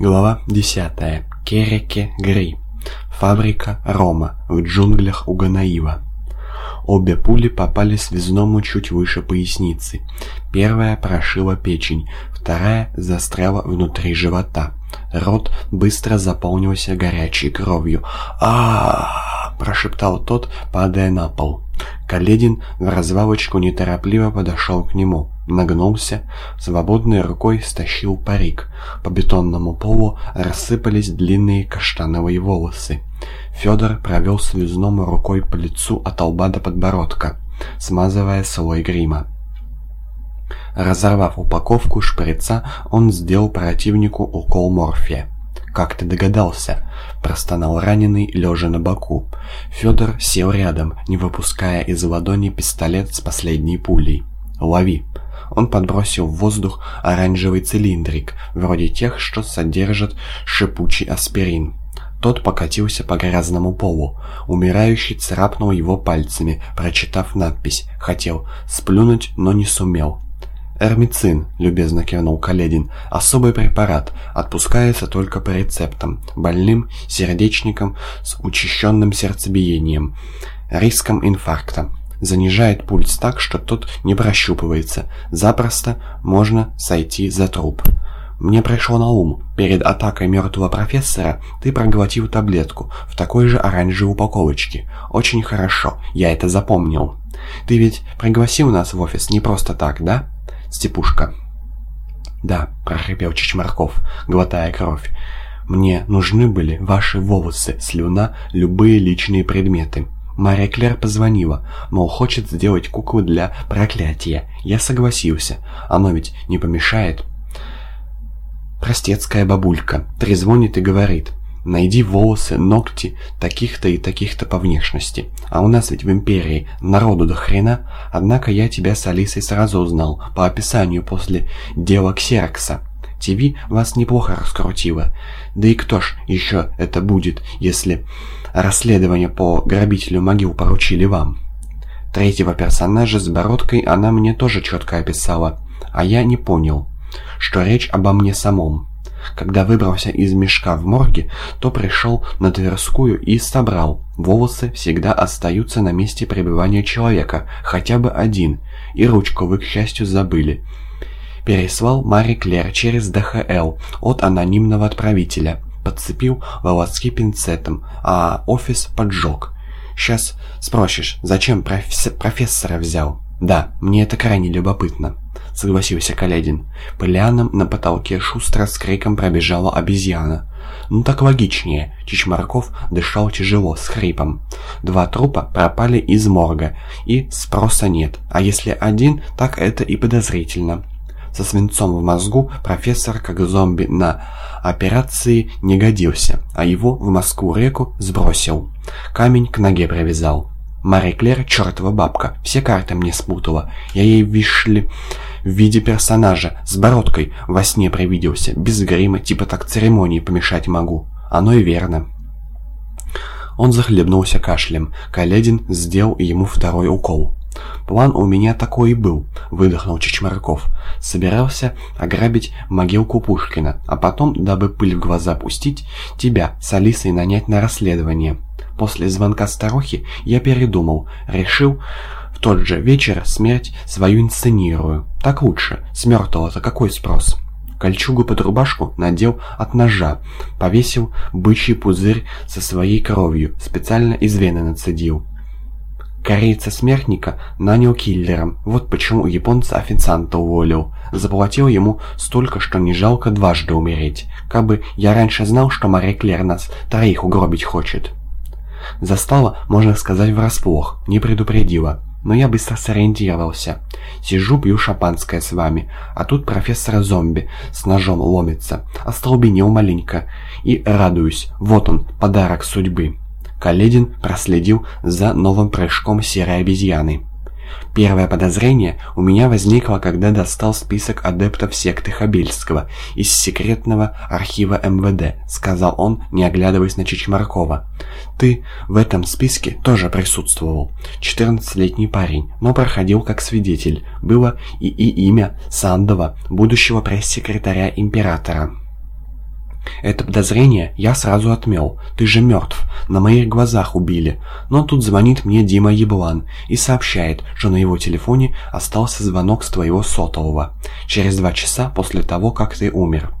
Глава 10. Кереке Гри. Фабрика Рома в джунглях у Ганаива. Обе пули попали связному чуть выше поясницы. Первая прошила печень, вторая застряла внутри живота. Рот быстро заполнился горячей кровью. а, прошептал тот, падая на пол. Каледин в развалочку неторопливо подошел к нему, нагнулся, свободной рукой стащил парик. По бетонному полу рассыпались длинные каштановые волосы. Федор провел связному рукой по лицу от лба до подбородка, смазывая слой грима. Разорвав упаковку шприца, он сделал противнику укол морфия. «Как ты догадался?» – простонал раненый, лежа на боку. Федор сел рядом, не выпуская из ладони пистолет с последней пулей. «Лови!» Он подбросил в воздух оранжевый цилиндрик, вроде тех, что содержат шипучий аспирин. Тот покатился по грязному полу. Умирающий царапнул его пальцами, прочитав надпись. Хотел сплюнуть, но не сумел. «Эрмицин», — любезно кивнул Каледин, — «особый препарат, отпускается только по рецептам, больным, сердечникам с учащенным сердцебиением, риском инфаркта. Занижает пульс так, что тот не прощупывается. Запросто можно сойти за труп». Мне пришло на ум, перед атакой мертвого профессора ты проглотил таблетку в такой же оранжевой упаковочке. Очень хорошо, я это запомнил. Ты ведь пригласил нас в офис не просто так, да?» Степушка. «Да», — прохрипел Чичмарков, глотая кровь. «Мне нужны были ваши волосы, слюна, любые личные предметы». Мария Клер позвонила, мол, хочет сделать куклу для проклятия. Я согласился. Оно ведь не помешает. Простецкая бабулька трезвонит и говорит. Найди волосы, ногти таких-то и таких-то по внешности. А у нас ведь в империи народу до хрена. Однако я тебя с Алисой сразу узнал, по описанию после дела Ксерокса. ТВ вас неплохо раскрутило. Да и кто ж еще это будет, если расследование по грабителю могил поручили вам? Третьего персонажа с бородкой она мне тоже четко описала, а я не понял, что речь обо мне самом. Когда выбрался из мешка в морге, то пришел на Тверскую и собрал. Волосы всегда остаются на месте пребывания человека, хотя бы один, и ручку вы, к счастью, забыли. Переслал Мари Клер через ДХЛ от анонимного отправителя. Подцепил волоски пинцетом, а офис поджег. Сейчас спросишь, зачем профессора взял? Да, мне это крайне любопытно. — согласился Каледин. По на потолке шустро с криком пробежала обезьяна. «Ну так логичнее». Чичмарков дышал тяжело, с хрипом. Два трупа пропали из морга, и спроса нет. А если один, так это и подозрительно. Со свинцом в мозгу профессор, как зомби на операции, не годился, а его в Москву-реку сбросил. Камень к ноге привязал. Мари Клер, чертова бабка, все карты мне спутала. Я ей вишли в виде персонажа, с бородкой, во сне привиделся, без грима, типа так церемонии помешать могу. Оно и верно. Он захлебнулся кашлем. Каледин сделал ему второй укол. «План у меня такой и был», — выдохнул Чичмарков. «Собирался ограбить могилку Пушкина, а потом, дабы пыль в глаза пустить, тебя с Алисой нанять на расследование. После звонка старухи я передумал, решил, тот же вечер смерть свою инсценирую. Так лучше, с мертвого-то какой спрос? Кольчугу под рубашку надел от ножа, повесил бычий пузырь со своей кровью, специально из вены нацедил. Корейца-смертника нанял киллером, вот почему японца официанта уволил. Заплатил ему столько, что не жалко дважды умереть. Кабы я раньше знал, что Мари Клер нас троих угробить хочет. Застала, можно сказать, врасплох, не предупредила. Но я быстро сориентировался. Сижу, пью шампанское с вами, а тут профессор зомби с ножом ломится. Остолбенел маленько. И радуюсь. Вот он, подарок судьбы. Каледин проследил за новым прыжком серой обезьяны. Первое подозрение у меня возникло, когда достал список адептов секты Хабельского из секретного архива МВД, сказал он, не оглядываясь на Чичмаркова. Ты в этом списке тоже присутствовал. 14-летний парень, но проходил как свидетель. Было и, и имя Сандова, будущего пресс-секретаря императора. Это подозрение я сразу отмел. Ты же мертв. На моих глазах убили. Но тут звонит мне Дима Еблан и сообщает, что на его телефоне остался звонок с твоего сотового. Через два часа после того, как ты умер.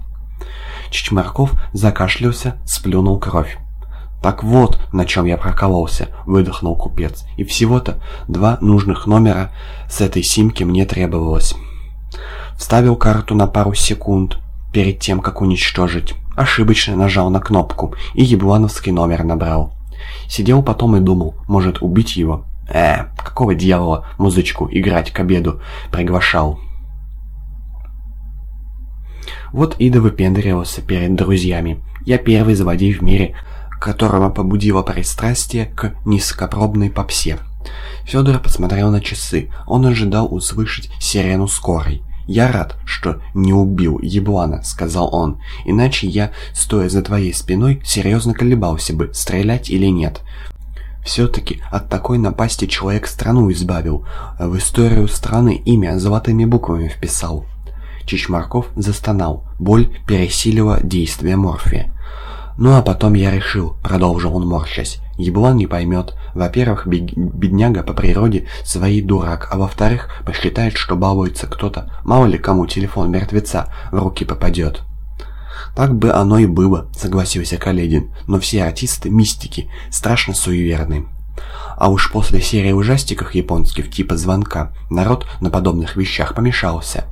Чичмарков закашлялся, сплюнул кровь. «Так вот, на чем я прокололся», — выдохнул купец. «И всего-то два нужных номера с этой симки мне требовалось». Вставил карту на пару секунд перед тем, как уничтожить. Ошибочно нажал на кнопку и еблановский номер набрал. Сидел потом и думал, может убить его. Э, какого дьявола музычку играть к обеду приглашал. Вот Ида выпендривался перед друзьями. Я первый злодей в мире, которого побудило пристрастие к низкопробной попсе. Федор посмотрел на часы. Он ожидал услышать сирену скорой. «Я рад, что не убил еблана», — сказал он. «Иначе я, стоя за твоей спиной, серьезно колебался бы, стрелять или нет». Все-таки от такой напасти человек страну избавил, в историю страны имя золотыми буквами вписал. Чичмарков застонал, боль пересилила действие морфия. «Ну а потом я решил», — продолжил он морщась, — «еблан не поймет. Во-первых, бедняга по природе своей дурак, а во-вторых, посчитает, что балуется кто-то. Мало ли кому телефон мертвеца в руки попадет». «Так бы оно и было», — согласился Каледин, «но все артисты — мистики, страшно суеверны». А уж после серии ужастиков японских типа «Звонка» народ на подобных вещах помешался.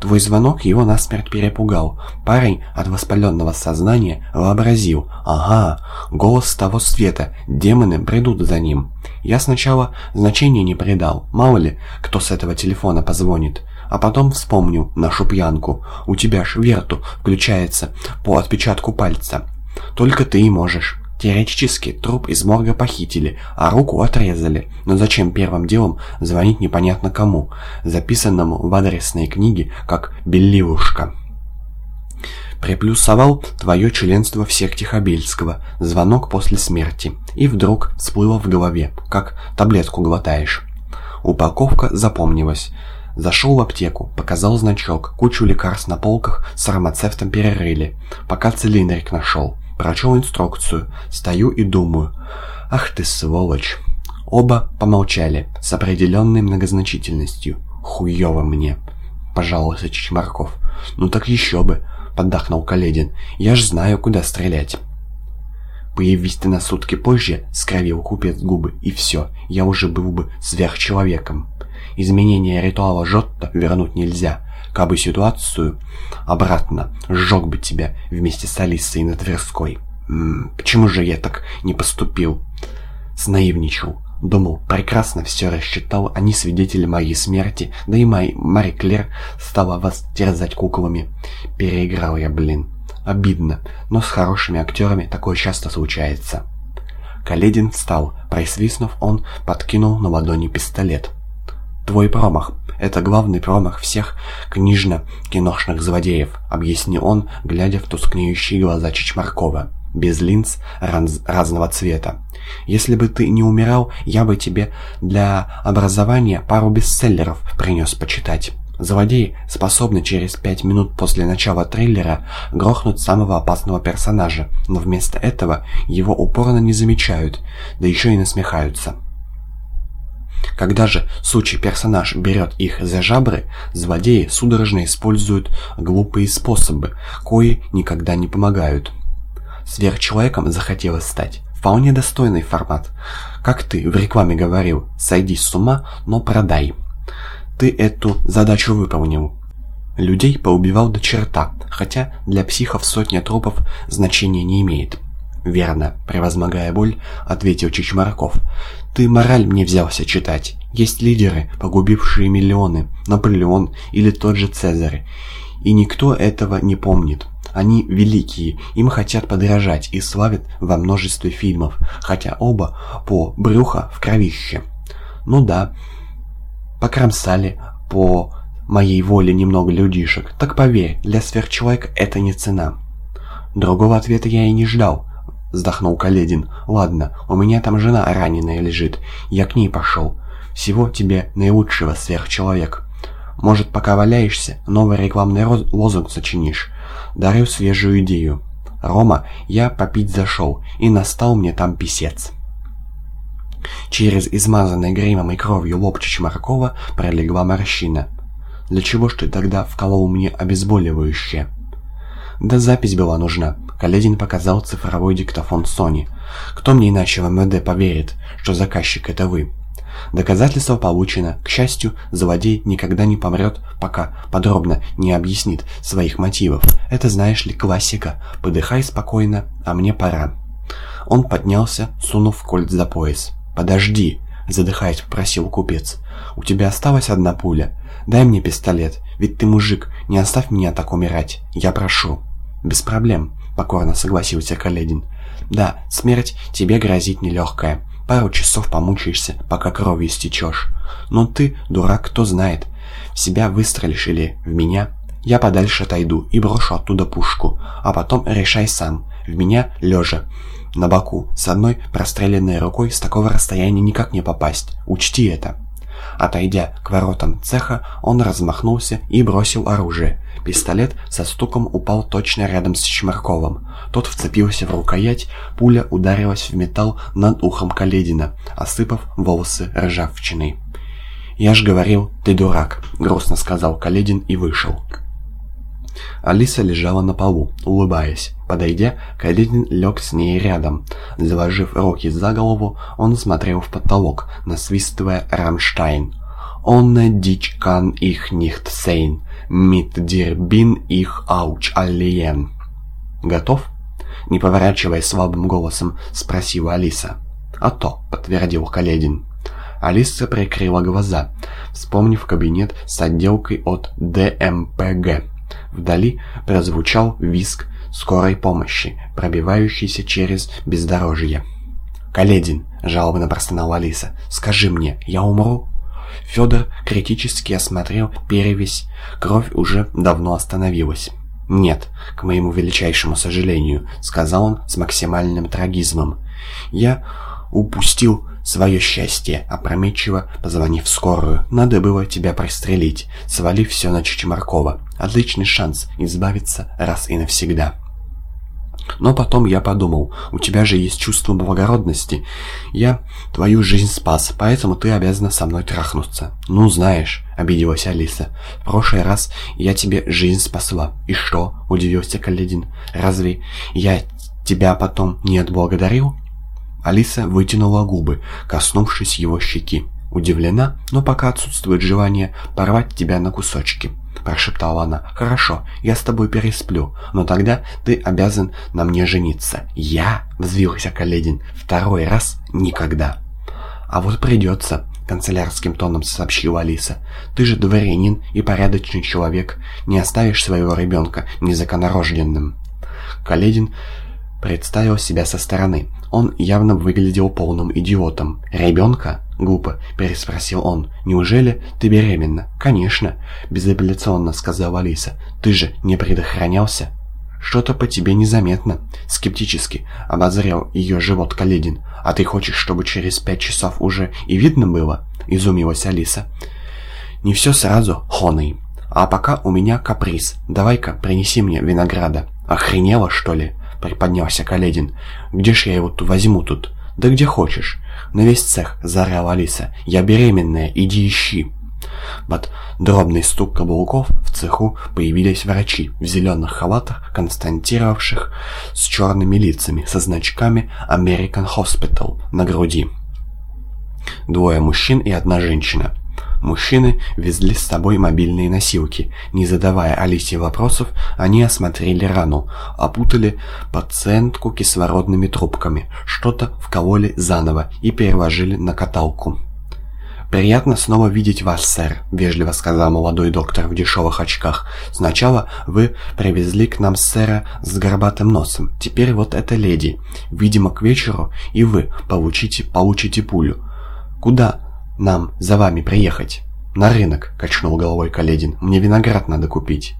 Твой звонок его насмерть перепугал. Парень от воспаленного сознания вообразил. Ага, голос того света, демоны придут за ним. Я сначала значения не придал, мало ли, кто с этого телефона позвонит. А потом вспомнил нашу пьянку. У тебя ж верту включается по отпечатку пальца. Только ты и можешь. Теоретически труп из морга похитили, а руку отрезали. Но зачем первым делом звонить непонятно кому, записанному в адресной книге как «Белливушка»? Приплюсовал твое членство в секте Хабельского, звонок после смерти. И вдруг всплыло в голове, как таблетку глотаешь. Упаковка запомнилась. Зашел в аптеку, показал значок, кучу лекарств на полках с фармацевтом перерыли, пока цилиндрик нашел. Прочел инструкцию. Стою и думаю. Ах ты сволочь. Оба помолчали с определенной многозначительностью. Хуёво мне. Пожаловался Чичмарков. Ну так еще бы. Поддохнул Каледин. Я ж знаю, куда стрелять. Появись ты на сутки позже, скровил купец губы, и все, я уже был бы сверхчеловеком. Изменение ритуала Жотта вернуть нельзя. Кабы ситуацию обратно сжег бы тебя вместе с Алисой на Тверской. М -м, почему же я так не поступил? Снаивничал. Думал, прекрасно все рассчитал, они свидетели моей смерти, да и мой Мари Клер стала вас терзать куклами. Переиграл я, блин. Обидно, но с хорошими актерами такое часто случается. Каледин встал, присвистнув, он подкинул на ладони пистолет. «Твой промах. Это главный промах всех книжно-киношных злодеев», — объяснил он, глядя в тускнеющие глаза Чичмаркова, без линз раз разного цвета. «Если бы ты не умирал, я бы тебе для образования пару бестселлеров принес почитать». Злодеи способны через пять минут после начала трейлера грохнуть самого опасного персонажа, но вместо этого его упорно не замечают, да еще и насмехаются. Когда же сучий персонаж берет их за жабры, злодеи судорожно используют глупые способы, кои никогда не помогают. Сверхчеловеком захотелось стать. Вполне достойный формат. Как ты в рекламе говорил, сойди с ума, но продай. Ты эту задачу выполнил. Людей поубивал до черта, хотя для психов сотня трупов значения не имеет. «Верно», — превозмогая боль, ответил Чичмарков. «Ты мораль мне взялся читать. Есть лидеры, погубившие миллионы, Наполеон или тот же Цезарь. И никто этого не помнит. Они великие, им хотят подражать и славят во множестве фильмов, хотя оба по брюхо в кровище. Ну да, покромсали по моей воле немного людишек, так поверь, для сверхчеловека это не цена». Другого ответа я и не ждал вздохнул Каледин. «Ладно, у меня там жена раненая лежит. Я к ней пошел. Всего тебе наилучшего, сверхчеловек. Может, пока валяешься, новый рекламный лозунг сочинишь. Дарю свежую идею. «Рома, я попить зашел, и настал мне там писец». Через измазанный гримом и кровью лоб Чичмаркова пролегла морщина. «Для чего ж ты тогда вколол мне обезболивающее?» «Да запись была нужна». Каледин показал цифровой диктофон Sony. «Кто мне иначе в МВД поверит, что заказчик это вы?» Доказательство получено. К счастью, злодей никогда не помрет, пока подробно не объяснит своих мотивов. Это, знаешь ли, классика. Подыхай спокойно, а мне пора. Он поднялся, сунув кольт за пояс. «Подожди», — задыхаясь, попросил купец. «У тебя осталась одна пуля. Дай мне пистолет, ведь ты мужик, не оставь меня так умирать. Я прошу». «Без проблем», — покорно согласился Каледин. «Да, смерть тебе грозит нелегкая. Пару часов помучаешься, пока кровью стечешь. Но ты, дурак, кто знает. В себя выстрелишь или в меня? Я подальше отойду и брошу оттуда пушку, а потом решай сам. В меня лежа. На боку, с одной простреленной рукой с такого расстояния никак не попасть. Учти это. Отойдя к воротам цеха, он размахнулся и бросил оружие. Пистолет со стуком упал точно рядом с Чмарковым. Тот вцепился в рукоять, пуля ударилась в металл над ухом Каледина, осыпав волосы ржавчиной. «Я ж говорил, ты дурак», — грустно сказал Каледин и вышел. Алиса лежала на полу, улыбаясь. Подойдя, Каледин лег с ней рядом. Заложив руки за голову, он смотрел в потолок, насвистывая «Рамштайн». «Ohne dich kann ich nicht sein, mit dir bin ich auch allein». «Готов?» Не поворачиваясь слабым голосом, спросила Алиса. «А то», — подтвердил Каледин. Алиса прикрыла глаза, вспомнив кабинет с отделкой от ДМПГ. Вдали прозвучал визг скорой помощи, пробивающийся через бездорожье. «Каледин!» — жалобно простонала Алиса. «Скажи мне, я умру?» Федор критически осмотрел перевесь. Кровь уже давно остановилась. «Нет, к моему величайшему сожалению», — сказал он с максимальным трагизмом. «Я упустил свое счастье, опрометчиво позвонив в скорую. Надо было тебя пристрелить, свалив все на Чичмаркова. Отличный шанс избавиться раз и навсегда. Но потом я подумал, у тебя же есть чувство благородности. Я твою жизнь спас, поэтому ты обязана со мной трахнуться. Ну, знаешь, обиделась Алиса. В прошлый раз я тебе жизнь спасла. И что? Удивился Каледин. Разве я тебя потом не отблагодарил? Алиса вытянула губы, коснувшись его щеки. «Удивлена, но пока отсутствует желание порвать тебя на кусочки», – прошептала она. «Хорошо, я с тобой пересплю, но тогда ты обязан на мне жениться». «Я?» – взвился Каледин. «Второй раз никогда». «А вот придется», — канцелярским тоном сообщила Алиса. «Ты же дворянин и порядочный человек. Не оставишь своего ребенка незаконнорожденным». Каледин представил себя со стороны. Он явно выглядел полным идиотом. «Ребенка?» — глупо переспросил он. «Неужели ты беременна?» «Конечно», — безапелляционно сказала Алиса. «Ты же не предохранялся?» «Что-то по тебе незаметно», — скептически обозрел ее живот Каледин. «А ты хочешь, чтобы через пять часов уже и видно было?» — изумилась Алиса. «Не все сразу, хоный. А пока у меня каприз. Давай-ка принеси мне винограда. Охренела, что ли?» — приподнялся Каледин. «Где ж я его возьму тут?» «Да где хочешь». «На весь цех», — заорала Алиса. «Я беременная, иди ищи». Под дробный стук каблуков в цеху появились врачи в зеленых халатах, константировавших с черными лицами, со значками «American Hospital» на груди. Двое мужчин и одна женщина. Мужчины везли с собой мобильные носилки. Не задавая Алисе вопросов, они осмотрели рану, опутали пациентку кислородными трубками, что-то вкололи заново и переложили на каталку. «Приятно снова видеть вас, сэр», — вежливо сказал молодой доктор в дешевых очках. «Сначала вы привезли к нам сэра с горбатым носом. Теперь вот эта леди. Видимо, к вечеру и вы получите, получите пулю. Куда нам за вами приехать?» «На рынок», — качнул головой Каледин. «Мне виноград надо купить».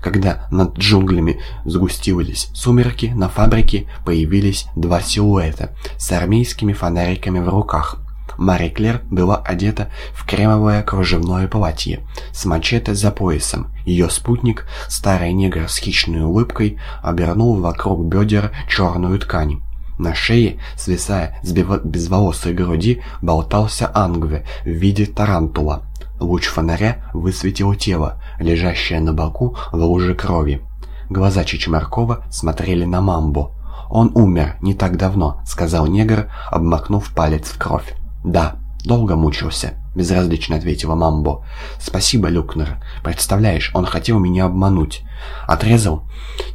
Когда над джунглями сгустились сумерки, на фабрике появились два силуэта с армейскими фонариками в руках. Мари Клер была одета в кремовое кружевное платье с мачете за поясом. Ее спутник, старый негр с хищной улыбкой, обернул вокруг бедер черную ткань. На шее, свисая с безволосой груди, болтался ангве в виде тарантула. Луч фонаря высветил тело, лежащее на боку в луже крови. Глаза Чичмаркова смотрели на Мамбу. «Он умер не так давно», — сказал негр, обмакнув палец в кровь. «Да, долго мучился», — безразлично ответила Мамбо. «Спасибо, Люкнер. Представляешь, он хотел меня обмануть. Отрезал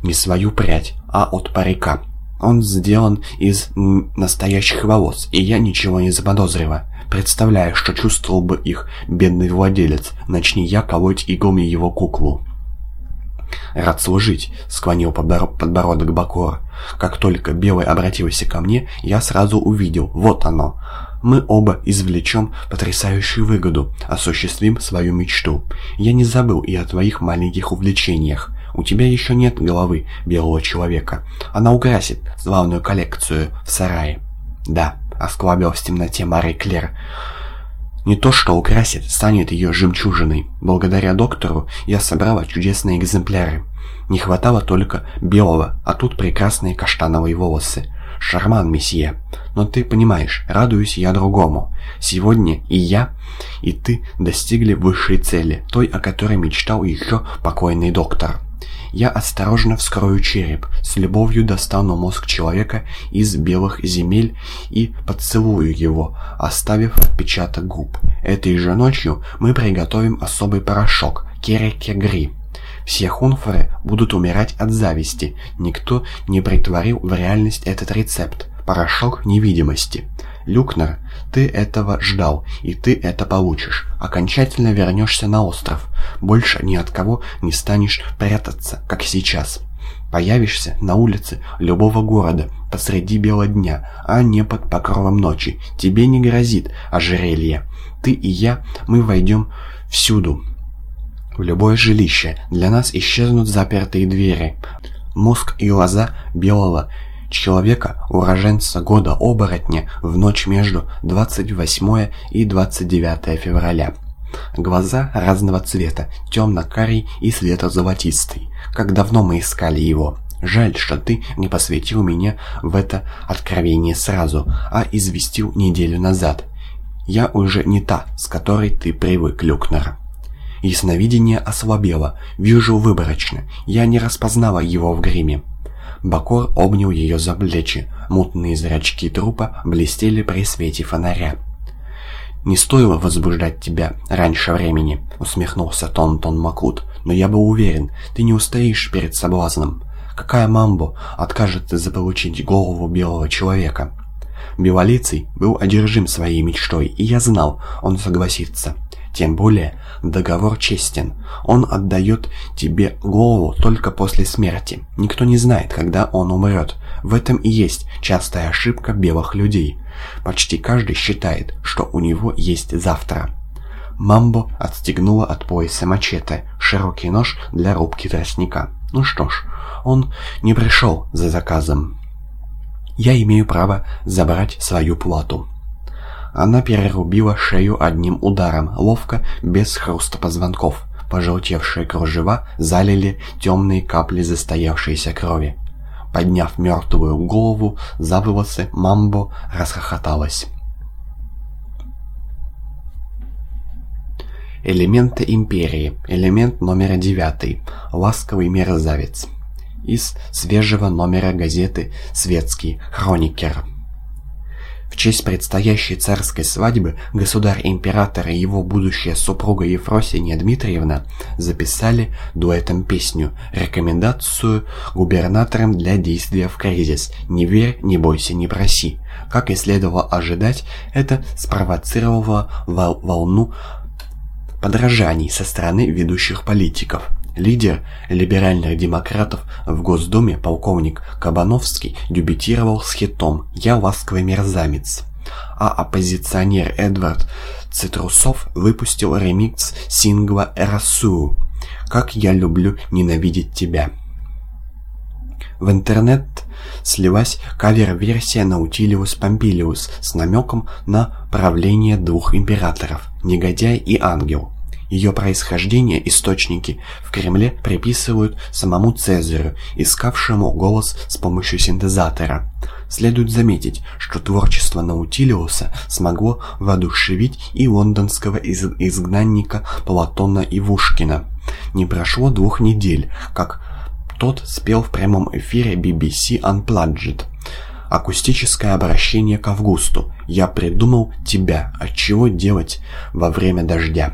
не свою прядь, а от парика. Он сделан из настоящих волос, и я ничего не заподозрила. Представляю, что чувствовал бы их бедный владелец, начни я колоть иглами его куклу». «Рад служить», — склонил подбородок Бакор. «Как только Белый обратился ко мне, я сразу увидел, вот оно. Мы оба извлечем потрясающую выгоду, осуществим свою мечту. Я не забыл и о твоих маленьких увлечениях. У тебя еще нет головы белого человека. Она украсит главную коллекцию в сарае». «Да», — осклабил в темноте Мари Клер, — не то что украсит, станет ее жемчужиной. Благодаря доктору я собрала чудесные экземпляры. Не хватало только белого, а тут прекрасные каштановые волосы. Шарман, месье. Но ты понимаешь, радуюсь я другому. Сегодня и я, и ты достигли высшей цели, той, о которой мечтал еще покойный доктор. Я осторожно вскрою череп, с любовью достану мозг человека из белых земель и поцелую его, оставив отпечаток губ. Этой же ночью мы приготовим особый порошок – керекегри. Все хунфоры будут умирать от зависти. Никто не притворил в реальность этот рецепт – порошок невидимости. Люкнер, ты этого ждал, и ты это получишь. Окончательно вернешься на остров. Больше ни от кого не станешь прятаться, как сейчас. Появишься на улице любого города посреди бела дня, а не под покровом ночи. Тебе не грозит ожерелье. Ты и я, мы войдем всюду. В любое жилище для нас исчезнут запертые двери. Мозг и глаза белого человека, уроженца года оборотня, в ночь между 28 и 29 февраля. Глаза разного цвета, темно-карий и светло-золотистый. Как давно мы искали его. Жаль, что ты не посвятил меня в это откровение сразу, а известил неделю назад. Я уже не та, с которой ты привык, Люкнер. Ясновидение ослабело, вижу выборочно, я не распознала его в гриме. Бакор обнял ее за плечи. Мутные зрачки трупа блестели при свете фонаря. «Не стоило возбуждать тебя раньше времени», — усмехнулся Тонтон Макут. «Но я был уверен, ты не устоишь перед соблазном. Какая мамбо откажется заполучить голову белого человека?» Белолицый был одержим своей мечтой, и я знал, он согласится. Тем более, договор честен. Он отдает тебе голову только после смерти. Никто не знает, когда он умрет. В этом и есть частая ошибка белых людей. Почти каждый считает, что у него есть завтра. Мамбо отстегнула от пояса мачете, широкий нож для рубки тростника. Ну что ж, он не пришел за заказом. Я имею право забрать свою плату. Она перерубила шею одним ударом, ловко, без хруста позвонков. Пожелтевшие кружева залили темные капли застоявшейся крови. Подняв мертвую голову за Мамбо расхохоталась. Элементы Империи. Элемент номер девятый. Ласковый мерзавец. Из свежего номера газеты «Светский хроникер». В честь предстоящей царской свадьбы государь-император и его будущая супруга Ефросиния Дмитриевна записали дуэтом песню, рекомендацию губернаторам для действия в кризис «Не верь, не бойся, не проси». Как и следовало ожидать, это спровоцировало волну подражаний со стороны ведущих политиков. Лидер либеральных демократов в Госдуме полковник Кабановский дебютировал с хитом «Я ласковый мерзавец», а оппозиционер Эдвард Цитрусов выпустил ремикс сингла «Эрасу» «Как я люблю ненавидеть тебя». В интернет слилась кавер-версия Наутилиус Помпилиус с намеком на правление двух императоров – негодяй и ангел. Ее происхождение источники в Кремле приписывают самому Цезарю, искавшему голос с помощью синтезатора. Следует заметить, что творчество Наутилиуса смогло воодушевить и лондонского из изгнанника Платона Ивушкина. Не прошло двух недель, как тот спел в прямом эфире BBC Unplugged. Акустическое обращение к Августу. «Я придумал тебя, от чего делать во время дождя».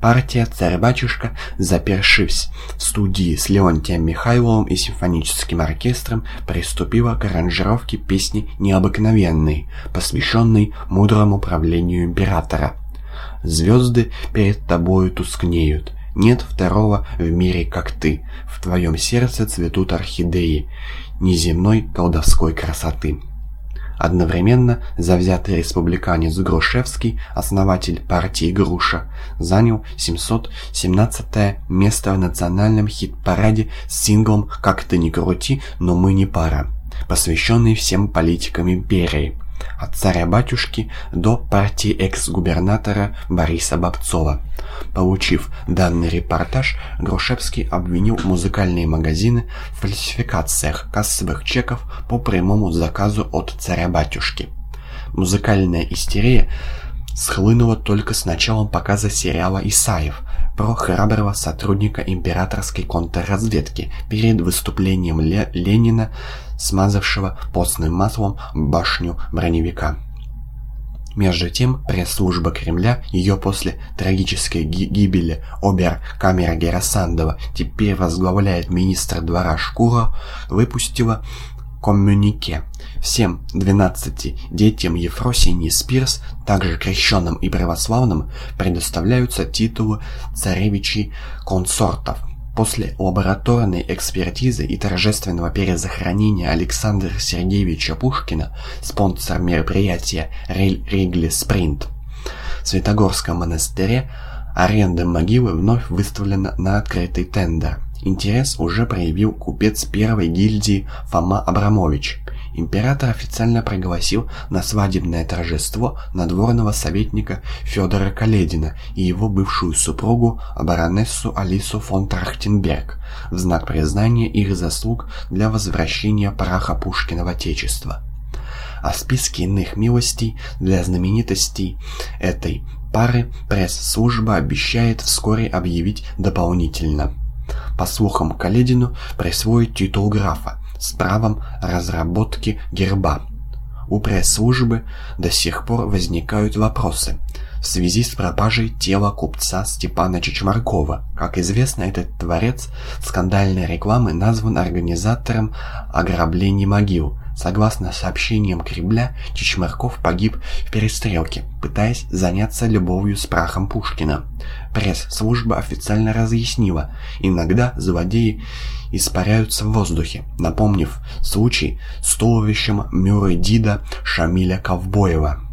Партия «Царь-батюшка», запершись в студии с Леонтием Михайловым и симфоническим оркестром, приступила к аранжировке песни «Необыкновенной», посвященной мудрому правлению императора. «Звезды перед тобою тускнеют, нет второго в мире, как ты. В твоем сердце цветут орхидеи неземной колдовской красоты. Одновременно завзятый республиканец Грушевский, основатель партии «Груша», занял 717 место в национальном хит-параде с синглом «Как ты ни крути, но мы не пара», посвященный всем политикам империи от царя-батюшки до партии экс-губернатора Бориса Бобцова. Получив данный репортаж, Грушевский обвинил музыкальные магазины в фальсификациях кассовых чеков по прямому заказу от царя-батюшки. Музыкальная истерия схлынула только с началом показа сериала «Исаев» про храброго сотрудника императорской контрразведки перед выступлением Ле Ленина смазавшего постным маслом башню броневика. Между тем, пресс-служба Кремля, ее после трагической гибели обер-камера Герасандова теперь возглавляет министр двора Шкура, выпустила коммюнике. Всем 12 детям Ефросинии Спирс, также крещенным и православным, предоставляются титулы царевичей консортов. После лабораторной экспертизы и торжественного перезахоронения Александра Сергеевича Пушкина, спонсор мероприятия Ригли Спринт, в Святогорском монастыре аренда могилы вновь выставлена на открытый тендер. Интерес уже проявил купец первой гильдии Фома Абрамович. Император официально пригласил на свадебное торжество надворного советника Федора Каледина и его бывшую супругу, баронессу Алису фон Трахтенберг, в знак признания их заслуг для возвращения праха Пушкина в Отечество. О списке иных милостей для знаменитостей этой пары пресс-служба обещает вскоре объявить дополнительно. По слухам, Каледину присвоит титул графа, с правом разработки герба. У пресс-службы до сих пор возникают вопросы в связи с пропажей тела купца Степана Чичмаркова. Как известно, этот творец скандальной рекламы назван организатором ограблений могил. Согласно сообщениям Кремля, Чичмарков погиб в перестрелке, пытаясь заняться любовью с прахом Пушкина. Пресс-служба официально разъяснила, иногда злодеи испаряются в воздухе, напомнив случай с туловищем Мюррей Дида Шамиля Ковбоева.